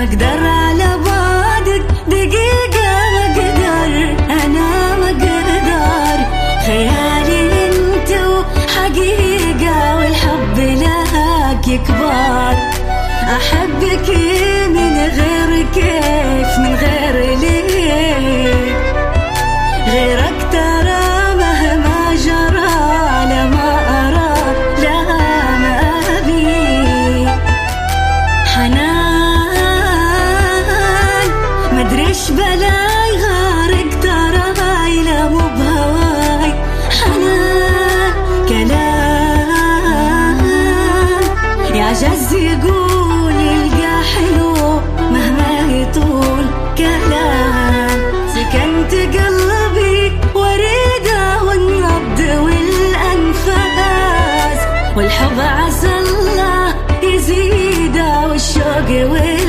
ما أقدر على بعدك. دقيقة ما أقدر أنا ما أقدر خيالي أنت وحقيقة والحب لك يكبر. أحبك من غير كيف من غير غيرك ترى مهما جرى ما أرى حنان مدريش بلاي غارق ترى لا مو بهواي حنان كلام. يا جز يقول يلقى حلو مهما يطول. كلام. سكنت قلبي وريده والنبض والأنفاس. والحب عسى الله يزيده والشوق والإحساس